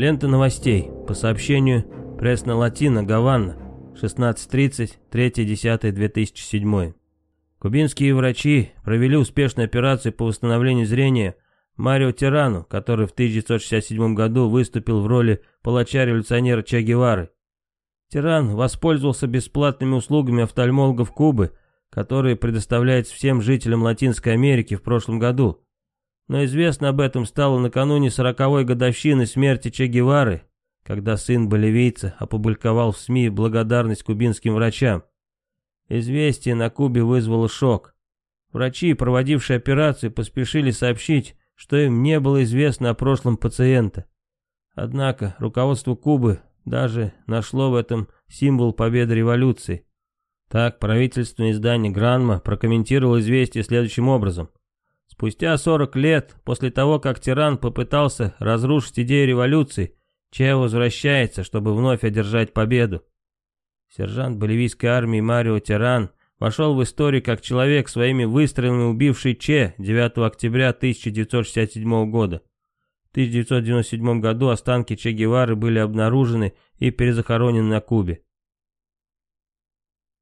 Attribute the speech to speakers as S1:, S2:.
S1: Лента новостей. По сообщению Пресно Латина, Гавана. 16.30, 3.10.2007. Кубинские врачи провели успешную операцию по восстановлению зрения Марио Тирану, который в 1967 году выступил в роли палача-революционера Че Гевары. Тиран воспользовался бесплатными услугами офтальмологов Кубы, которые предоставляются всем жителям Латинской Америки в прошлом году. Но известно об этом стало накануне сороковой годовщины смерти Че Гевары, когда сын боливийца опубликовал в СМИ благодарность кубинским врачам. Известие на Кубе вызвало шок. Врачи, проводившие операцию, поспешили сообщить, что им не было известно о прошлом пациента. Однако руководство Кубы даже нашло в этом символ победы революции. Так правительственное издание «Гранма» прокомментировало известие следующим образом. Спустя 40 лет после того, как тиран попытался разрушить идею революции, Че возвращается, чтобы вновь одержать победу. Сержант боливийской армии Марио Тиран вошел в историю как человек, своими выстрелами убивший Че 9 октября 1967 года. В 1997 году останки Че Гевары были обнаружены и перезахоронены на Кубе.